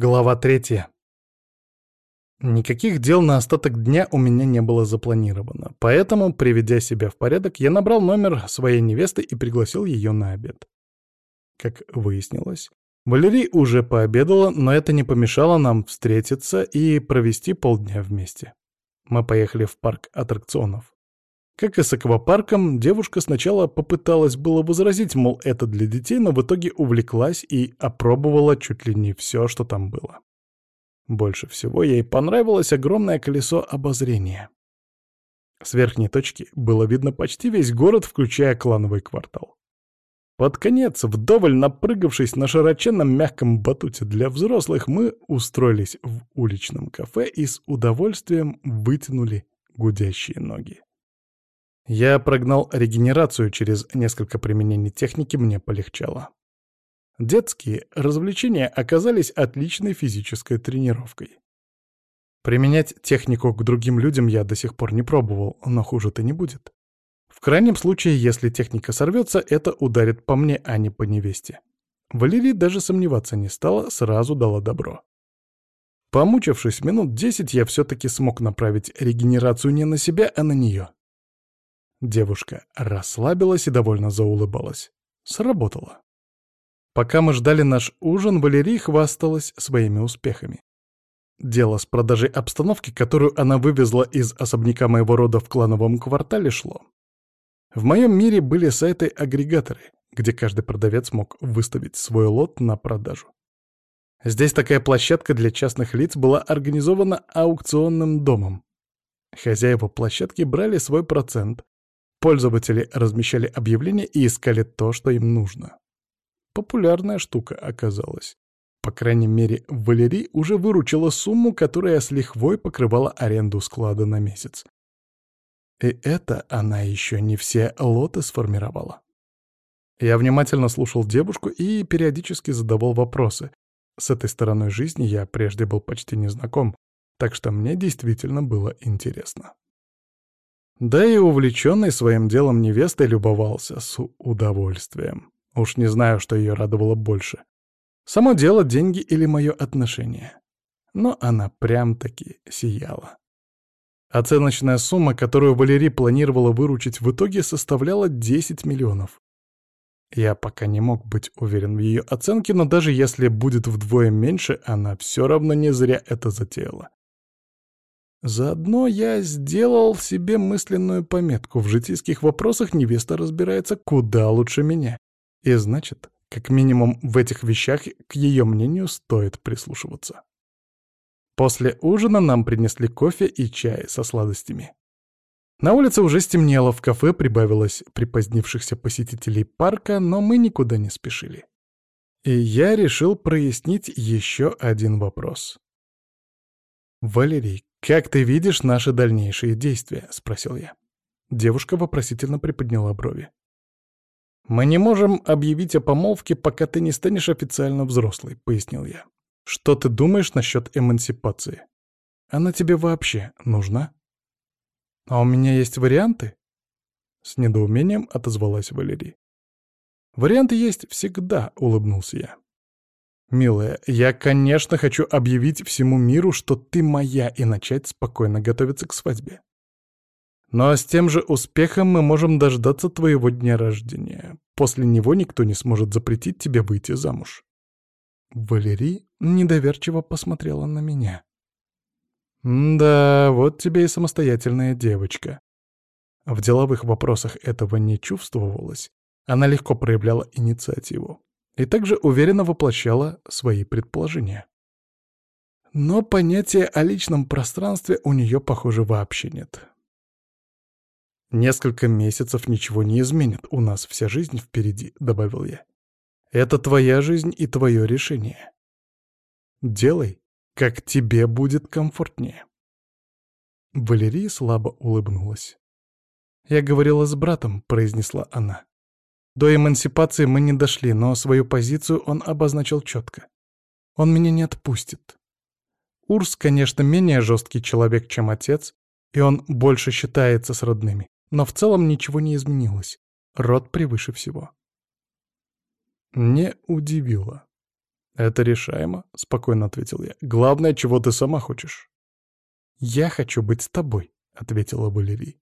Глава третья. Никаких дел на остаток дня у меня не было запланировано, поэтому, приведя себя в порядок, я набрал номер своей невесты и пригласил ее на обед. Как выяснилось, Валерий уже пообедала, но это не помешало нам встретиться и провести полдня вместе. Мы поехали в парк аттракционов. Как и с аквапарком, девушка сначала попыталась было возразить, мол, это для детей, но в итоге увлеклась и опробовала чуть ли не все, что там было. Больше всего ей понравилось огромное колесо обозрения. С верхней точки было видно почти весь город, включая клановый квартал. Под конец, вдоволь напрыгавшись на широченном мягком батуте для взрослых, мы устроились в уличном кафе и с удовольствием вытянули гудящие ноги. Я прогнал регенерацию через несколько применений техники, мне полегчало. Детские развлечения оказались отличной физической тренировкой. Применять технику к другим людям я до сих пор не пробовал, но хуже-то не будет. В крайнем случае, если техника сорвется, это ударит по мне, а не по невесте. Валерий даже сомневаться не стала, сразу дала добро. Помучившись минут десять, я все-таки смог направить регенерацию не на себя, а на нее. Девушка расслабилась и довольно заулыбалась. Сработало. Пока мы ждали наш ужин, Валерий хвасталась своими успехами. Дело с продажей обстановки, которую она вывезла из особняка моего рода в клановом квартале, шло. В моем мире были сайты-агрегаторы, где каждый продавец мог выставить свой лот на продажу. Здесь такая площадка для частных лиц была организована аукционным домом. Хозяева площадки брали свой процент, Пользователи размещали объявления и искали то, что им нужно. Популярная штука оказалась. По крайней мере, Валерий уже выручила сумму, которая с лихвой покрывала аренду склада на месяц. И это она еще не все лоты сформировала. Я внимательно слушал девушку и периодически задавал вопросы. С этой стороной жизни я прежде был почти не знаком, так что мне действительно было интересно. Да и увлеченный своим делом невестой любовался с удовольствием. Уж не знаю, что ее радовало больше. Само дело, деньги или мое отношение. Но она прям-таки сияла. Оценочная сумма, которую Валерий планировала выручить в итоге, составляла 10 миллионов. Я пока не мог быть уверен в ее оценке, но даже если будет вдвое меньше, она все равно не зря это затеяла. Заодно я сделал себе мысленную пометку. В житейских вопросах невеста разбирается куда лучше меня. И значит, как минимум в этих вещах к ее мнению стоит прислушиваться. После ужина нам принесли кофе и чай со сладостями. На улице уже стемнело, в кафе прибавилось припозднившихся посетителей парка, но мы никуда не спешили. И я решил прояснить еще один вопрос. «Валерий, как ты видишь наши дальнейшие действия?» — спросил я. Девушка вопросительно приподняла брови. «Мы не можем объявить о помолвке, пока ты не станешь официально взрослой», — пояснил я. «Что ты думаешь насчет эмансипации? Она тебе вообще нужна?» «А у меня есть варианты?» С недоумением отозвалась Валерий. «Варианты есть всегда», — улыбнулся я. «Милая, я, конечно, хочу объявить всему миру, что ты моя, и начать спокойно готовиться к свадьбе. Но с тем же успехом мы можем дождаться твоего дня рождения. После него никто не сможет запретить тебе выйти замуж». Валерий недоверчиво посмотрела на меня. «Да, вот тебе и самостоятельная девочка». В деловых вопросах этого не чувствовалось. Она легко проявляла инициативу и также уверенно воплощала свои предположения. Но понятия о личном пространстве у нее, похоже, вообще нет. «Несколько месяцев ничего не изменит, у нас вся жизнь впереди», — добавил я. «Это твоя жизнь и твое решение. Делай, как тебе будет комфортнее». Валерия слабо улыбнулась. «Я говорила с братом», — произнесла она. До эмансипации мы не дошли, но свою позицию он обозначил четко. Он меня не отпустит. Урс, конечно, менее жесткий человек, чем отец, и он больше считается с родными, но в целом ничего не изменилось. Род превыше всего. Не удивило. «Это решаемо», — спокойно ответил я. «Главное, чего ты сама хочешь». «Я хочу быть с тобой», — ответила Валерий.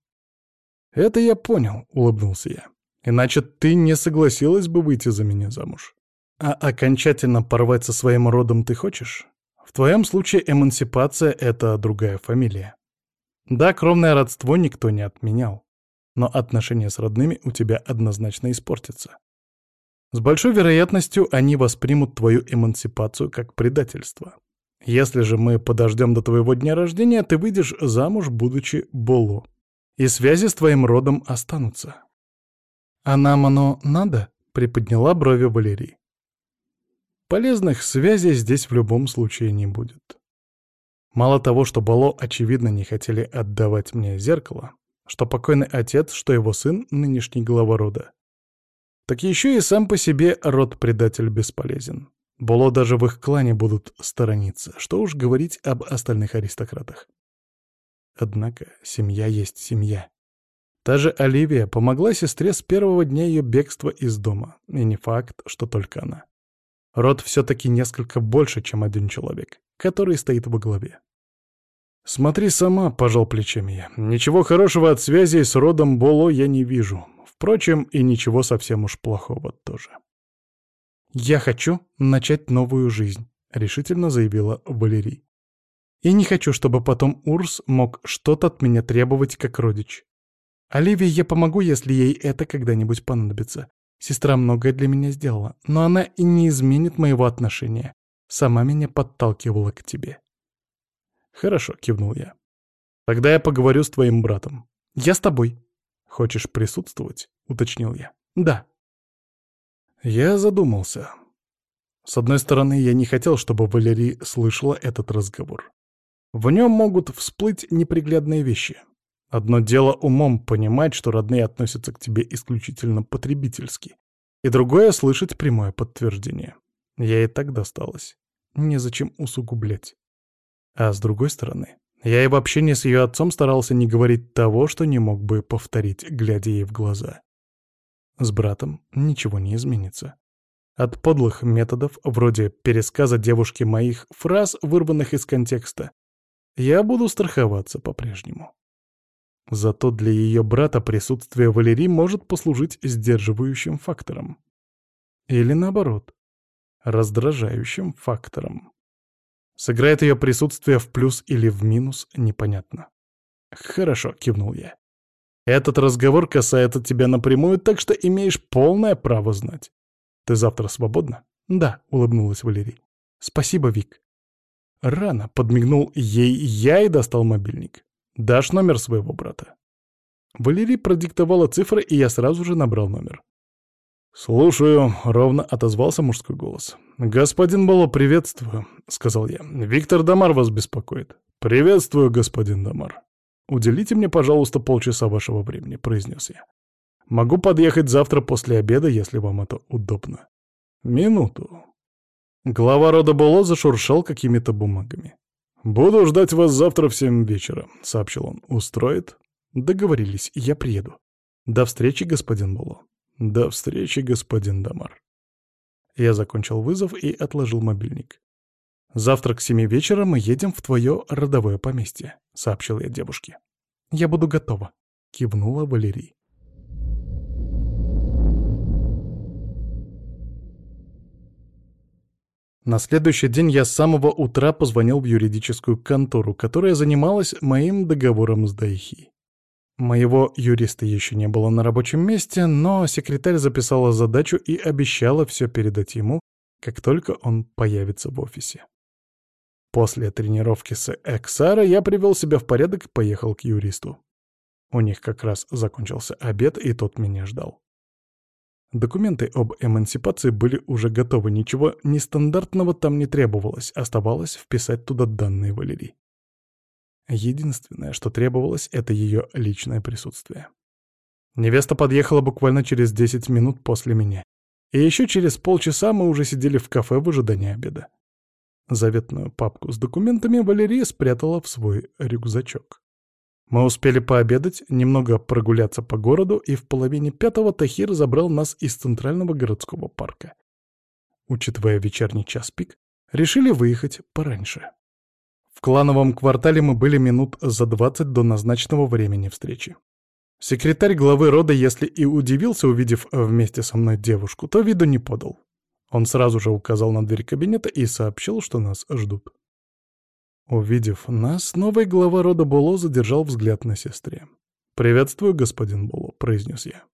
«Это я понял», — улыбнулся я. «Иначе ты не согласилась бы выйти за меня замуж. А окончательно порвать со своим родом ты хочешь? В твоем случае эмансипация — это другая фамилия. Да, кровное родство никто не отменял, но отношения с родными у тебя однозначно испортятся. С большой вероятностью они воспримут твою эмансипацию как предательство. Если же мы подождем до твоего дня рождения, ты выйдешь замуж, будучи Боло. И связи с твоим родом останутся. «А нам оно надо?» — приподняла брови Валерий. Полезных связей здесь в любом случае не будет. Мало того, что Бало, очевидно, не хотели отдавать мне зеркало, что покойный отец, что его сын — нынешний глава рода, так еще и сам по себе род-предатель бесполезен. Боло даже в их клане будут сторониться, что уж говорить об остальных аристократах. Однако семья есть семья. Та же Оливия помогла сестре с первого дня ее бегства из дома, и не факт, что только она. Род все-таки несколько больше, чем один человек, который стоит во главе. «Смотри сама», — пожал плечами я. «Ничего хорошего от связи с родом Боло я не вижу. Впрочем, и ничего совсем уж плохого тоже. «Я хочу начать новую жизнь», — решительно заявила Валерий. «И не хочу, чтобы потом Урс мог что-то от меня требовать как родич. Оливии я помогу, если ей это когда-нибудь понадобится. Сестра многое для меня сделала, но она и не изменит моего отношения. Сама меня подталкивала к тебе». «Хорошо», — кивнул я. «Тогда я поговорю с твоим братом». «Я с тобой», «Хочешь присутствовать?» — уточнил я. «Да». Я задумался. С одной стороны, я не хотел, чтобы Валерий слышала этот разговор. В нем могут всплыть неприглядные вещи. Одно дело умом понимать, что родные относятся к тебе исключительно потребительски, и другое — слышать прямое подтверждение. Я и так досталась. Незачем усугублять. А с другой стороны, я и в общении с ее отцом старался не говорить того, что не мог бы повторить, глядя ей в глаза. С братом ничего не изменится. От подлых методов, вроде пересказа девушки моих фраз, вырванных из контекста, я буду страховаться по-прежнему. Зато для ее брата присутствие Валерии может послужить сдерживающим фактором. Или наоборот, раздражающим фактором. Сыграет ее присутствие в плюс или в минус, непонятно. «Хорошо», — кивнул я. «Этот разговор касается тебя напрямую, так что имеешь полное право знать. Ты завтра свободна?» «Да», — улыбнулась Валерий. «Спасибо, Вик». Рано подмигнул ей я и достал мобильник. «Дашь номер своего брата?» Валерий продиктовала цифры, и я сразу же набрал номер. «Слушаю», — ровно отозвался мужской голос. «Господин Боло, приветствую», — сказал я. «Виктор Дамар вас беспокоит». «Приветствую, господин Дамар. Уделите мне, пожалуйста, полчаса вашего времени», — произнес я. «Могу подъехать завтра после обеда, если вам это удобно». «Минуту». Глава рода Боло зашуршал какими-то бумагами. «Буду ждать вас завтра в семь вечера», — сообщил он. «Устроит?» «Договорились, я приеду». «До встречи, господин Боло». «До встречи, господин Дамар». Я закончил вызов и отложил мобильник. «Завтра к семи вечера мы едем в твое родовое поместье», — сообщил я девушке. «Я буду готова», — кивнула Валерий. На следующий день я с самого утра позвонил в юридическую контору, которая занималась моим договором с Дайхи. Моего юриста еще не было на рабочем месте, но секретарь записала задачу и обещала все передать ему, как только он появится в офисе. После тренировки с Эксара я привел себя в порядок и поехал к юристу. У них как раз закончился обед, и тот меня ждал. Документы об эмансипации были уже готовы, ничего нестандартного там не требовалось, оставалось вписать туда данные Валерии. Единственное, что требовалось, это ее личное присутствие. Невеста подъехала буквально через 10 минут после меня. И еще через полчаса мы уже сидели в кафе в ожидании обеда. Заветную папку с документами Валерия спрятала в свой рюкзачок. Мы успели пообедать, немного прогуляться по городу, и в половине пятого Тахир забрал нас из центрального городского парка. учитывая вечерний час пик, решили выехать пораньше. В клановом квартале мы были минут за двадцать до назначенного времени встречи. Секретарь главы рода, если и удивился, увидев вместе со мной девушку, то виду не подал. Он сразу же указал на дверь кабинета и сообщил, что нас ждут. Увидев нас, новый глава рода Боло задержал взгляд на сестре. «Приветствую, господин Боло», — произнес я.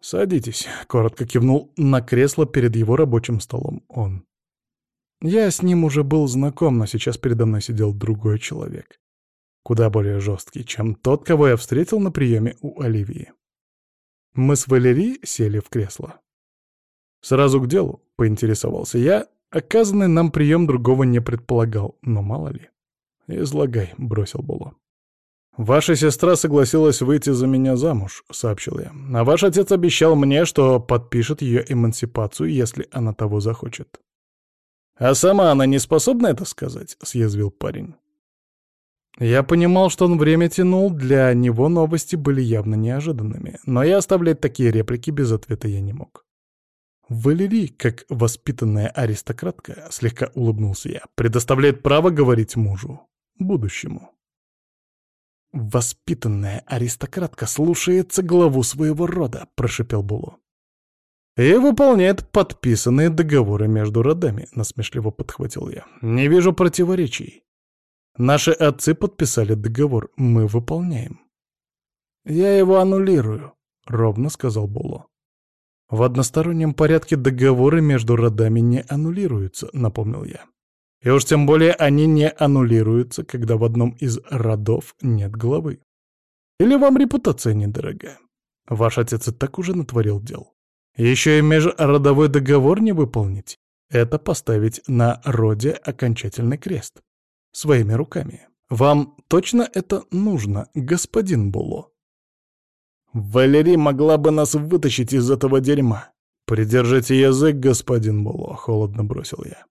«Садитесь», — коротко кивнул на кресло перед его рабочим столом он. Я с ним уже был знаком, но сейчас передо мной сидел другой человек. Куда более жесткий, чем тот, кого я встретил на приеме у Оливии. Мы с Валерией сели в кресло. Сразу к делу, поинтересовался я, оказанный нам прием другого не предполагал, но мало ли. «Излагай», — бросил Боло. «Ваша сестра согласилась выйти за меня замуж», — сообщил я. «А ваш отец обещал мне, что подпишет ее эмансипацию, если она того захочет». «А сама она не способна это сказать?» — съязвил парень. Я понимал, что он время тянул, для него новости были явно неожиданными, но и оставлять такие реплики без ответа я не мог. Валерий, как воспитанная аристократка, слегка улыбнулся я, предоставляет право говорить мужу, будущему. «Воспитанная аристократка слушается главу своего рода», — прошепел Було. «И выполняет подписанные договоры между родами», — насмешливо подхватил я. «Не вижу противоречий. Наши отцы подписали договор, мы выполняем». «Я его аннулирую», — ровно сказал Було. В одностороннем порядке договоры между родами не аннулируются, напомнил я. И уж тем более они не аннулируются, когда в одном из родов нет главы. Или вам репутация недорога? Ваш отец и так уже натворил дел. Еще и межродовой договор не выполнить. Это поставить на роде окончательный крест. Своими руками. Вам точно это нужно, господин Було? Валерий могла бы нас вытащить из этого дерьма. Придержите язык, господин Було, холодно бросил я.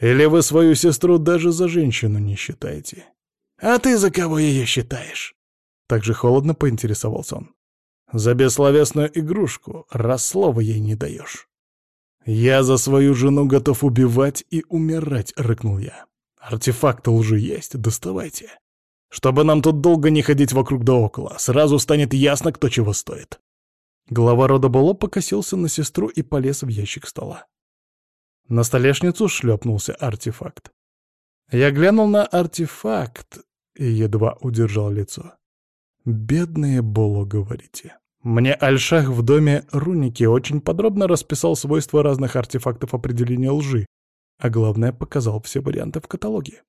Или вы свою сестру даже за женщину не считаете? А ты за кого ее считаешь? Так же холодно поинтересовался он. За бессловесную игрушку, раз слова ей не даешь. «Я за свою жену готов убивать и умирать», — рыкнул я. «Артефакты лжи есть, доставайте. Чтобы нам тут долго не ходить вокруг да около, сразу станет ясно, кто чего стоит. Глава рода Боло покосился на сестру и полез в ящик стола. На столешницу шлепнулся артефакт. Я глянул на артефакт и едва удержал лицо. «Бедные Боло, говорите». Мне Альшах в доме Руники очень подробно расписал свойства разных артефактов определения лжи, а главное, показал все варианты в каталоге.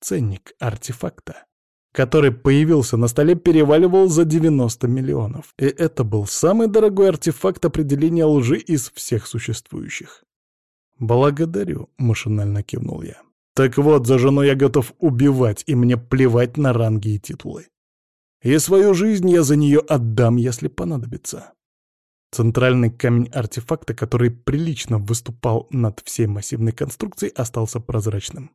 Ценник артефакта который появился на столе, переваливал за 90 миллионов. И это был самый дорогой артефакт определения лжи из всех существующих. «Благодарю», — машинально кивнул я. «Так вот, за жену я готов убивать, и мне плевать на ранги и титулы. И свою жизнь я за нее отдам, если понадобится». Центральный камень артефакта, который прилично выступал над всей массивной конструкцией, остался прозрачным.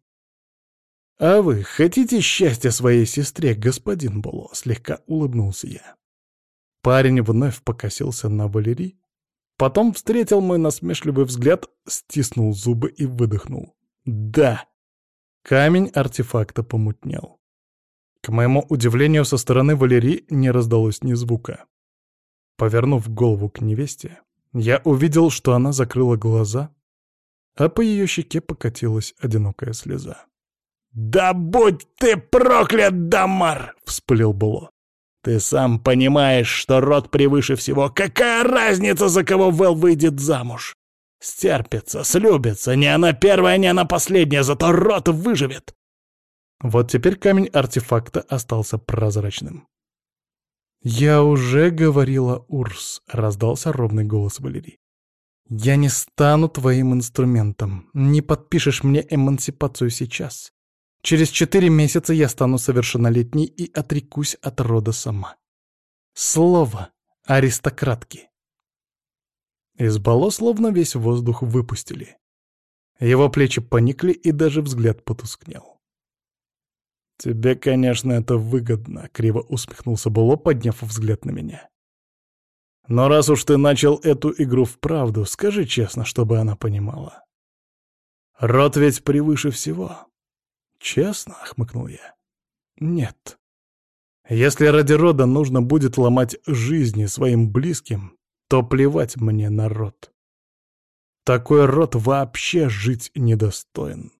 «А вы хотите счастья своей сестре, господин Боло?» — слегка улыбнулся я. Парень вновь покосился на Валерий, потом встретил мой насмешливый взгляд, стиснул зубы и выдохнул. «Да!» Камень артефакта помутнел. К моему удивлению, со стороны Валерии не раздалось ни звука. Повернув голову к невесте, я увидел, что она закрыла глаза, а по ее щеке покатилась одинокая слеза. «Да будь ты проклят, Дамар!» — вспылил Було. «Ты сам понимаешь, что род превыше всего. Какая разница, за кого Вэл выйдет замуж? Стерпится, слюбится. Не она первая, не она последняя, зато род выживет!» Вот теперь камень артефакта остался прозрачным. «Я уже говорила, Урс», — раздался ровный голос Валерии. «Я не стану твоим инструментом. Не подпишешь мне эмансипацию сейчас. Через четыре месяца я стану совершеннолетней и отрекусь от рода сама. Слово аристократки. Из Бало словно весь воздух выпустили. Его плечи поникли и даже взгляд потускнел. «Тебе, конечно, это выгодно», — криво усмехнулся Було, подняв взгляд на меня. Но раз уж ты начал эту игру вправду, скажи честно, чтобы она понимала. Род ведь превыше всего. Честно, — хмыкнул я. Нет. Если ради рода нужно будет ломать жизни своим близким, то плевать мне на род. Такой род вообще жить недостоин.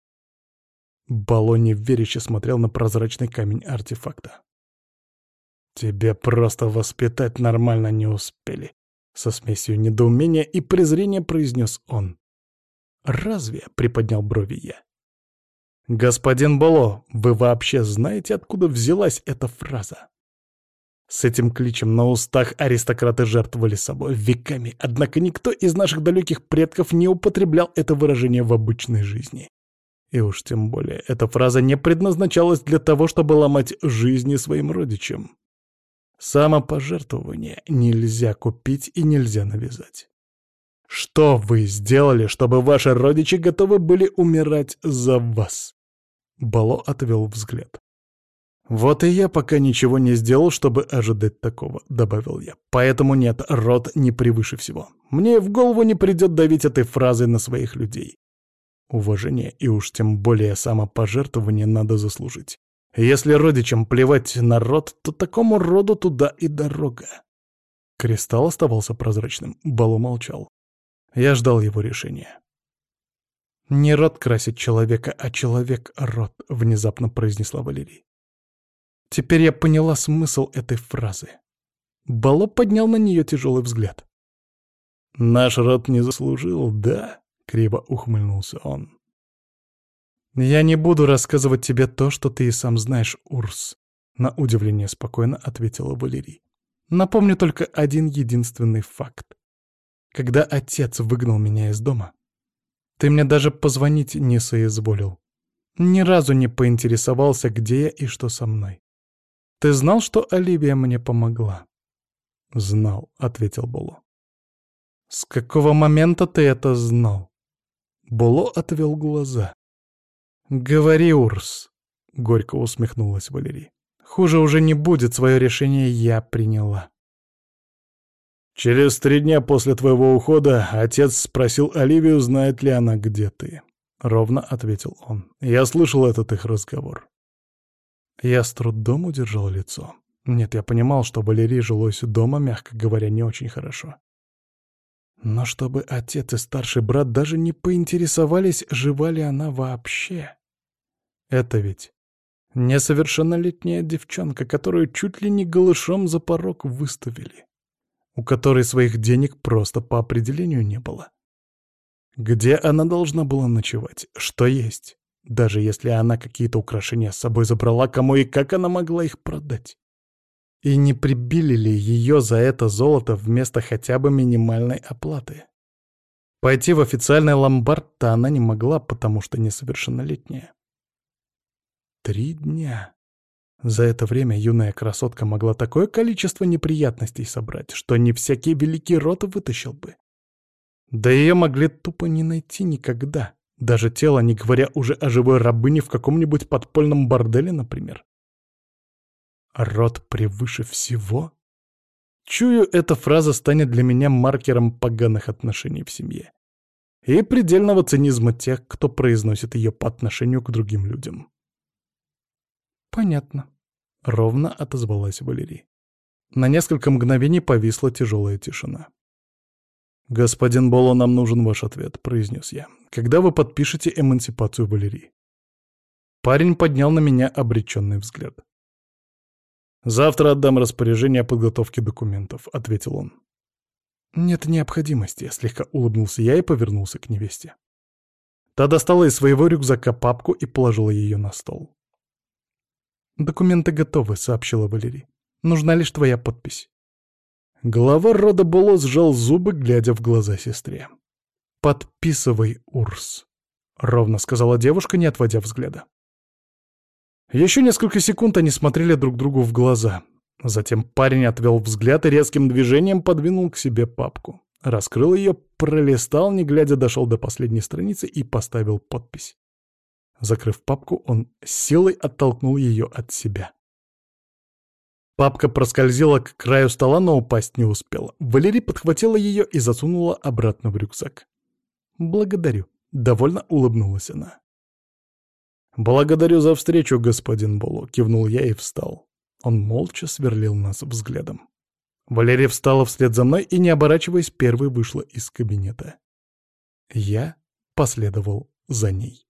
Бало неверяще смотрел на прозрачный камень артефакта. «Тебе просто воспитать нормально не успели», — со смесью недоумения и презрения произнес он. «Разве?» — приподнял брови я. «Господин Бало, вы вообще знаете, откуда взялась эта фраза?» С этим кличем на устах аристократы жертвовали собой веками, однако никто из наших далеких предков не употреблял это выражение в обычной жизни. И уж тем более эта фраза не предназначалась для того, чтобы ломать жизни своим родичам. Самопожертвование нельзя купить и нельзя навязать. Что вы сделали, чтобы ваши родичи готовы были умирать за вас? Бало отвел взгляд. «Вот и я пока ничего не сделал, чтобы ожидать такого», — добавил я. «Поэтому нет, род не превыше всего. Мне в голову не придет давить этой фразой на своих людей. Уважение и уж тем более самопожертвование надо заслужить. Если родичам плевать на род, то такому роду туда и дорога». Кристалл оставался прозрачным, Балу молчал. Я ждал его решения. «Не род красит человека, а человек — род», — внезапно произнесла Валерий. Теперь я поняла смысл этой фразы. Бало поднял на нее тяжелый взгляд. «Наш род не заслужил, да?» — криво ухмыльнулся он. «Я не буду рассказывать тебе то, что ты и сам знаешь, Урс», — на удивление спокойно ответила Валерий. «Напомню только один единственный факт. Когда отец выгнал меня из дома, ты мне даже позвонить не соизволил. Ни разу не поинтересовался, где я и что со мной. Ты знал, что Оливия мне помогла?» «Знал», — ответил Боло. «С какого момента ты это знал?» Боло отвел глаза. «Говори, Урс», — горько усмехнулась Валерий. «Хуже уже не будет, свое решение я приняла». «Через три дня после твоего ухода отец спросил Оливию, знает ли она, где ты», — ровно ответил он. «Я слышал этот их разговор. Я с трудом удержал лицо. Нет, я понимал, что Валерии жилось дома, мягко говоря, не очень хорошо. Но чтобы отец и старший брат даже не поинтересовались, жива ли она вообще. Это ведь несовершеннолетняя девчонка, которую чуть ли не голышом за порог выставили, у которой своих денег просто по определению не было. Где она должна была ночевать? Что есть? Даже если она какие-то украшения с собой забрала, кому и как она могла их продать? И не прибили ли ее за это золото вместо хотя бы минимальной оплаты? Пойти в официальный ломбард-то она не могла, потому что несовершеннолетняя. Три дня. За это время юная красотка могла такое количество неприятностей собрать, что не всякий великий рот вытащил бы. Да ее могли тупо не найти никогда. Даже тело, не говоря уже о живой рабыне в каком-нибудь подпольном борделе, например. Род превыше всего? Чую, эта фраза станет для меня маркером поганых отношений в семье. И предельного цинизма тех, кто произносит ее по отношению к другим людям. «Понятно», — ровно отозвалась Валерий. На несколько мгновений повисла тяжелая тишина. «Господин Боло, нам нужен ваш ответ», — произнес я. «Когда вы подпишете эмансипацию Валерии?» Парень поднял на меня обреченный взгляд. «Завтра отдам распоряжение о подготовке документов», — ответил он. «Нет необходимости», — слегка улыбнулся я и повернулся к невесте. Та достала из своего рюкзака папку и положила ее на стол. «Документы готовы», — сообщила Валерий. «Нужна лишь твоя подпись». Глава рода Боло сжал зубы, глядя в глаза сестре. «Подписывай, Урс», — ровно сказала девушка, не отводя взгляда. Еще несколько секунд они смотрели друг другу в глаза. Затем парень отвел взгляд и резким движением подвинул к себе папку. Раскрыл ее, пролистал, не глядя, дошел до последней страницы и поставил подпись. Закрыв папку, он силой оттолкнул ее от себя. Папка проскользила к краю стола, но упасть не успела. Валерий подхватила ее и засунула обратно в рюкзак. «Благодарю», — довольно улыбнулась она. «Благодарю за встречу, господин Болу», — кивнул я и встал. Он молча сверлил нас взглядом. Валерия встала вслед за мной и, не оборачиваясь, первой вышла из кабинета. Я последовал за ней.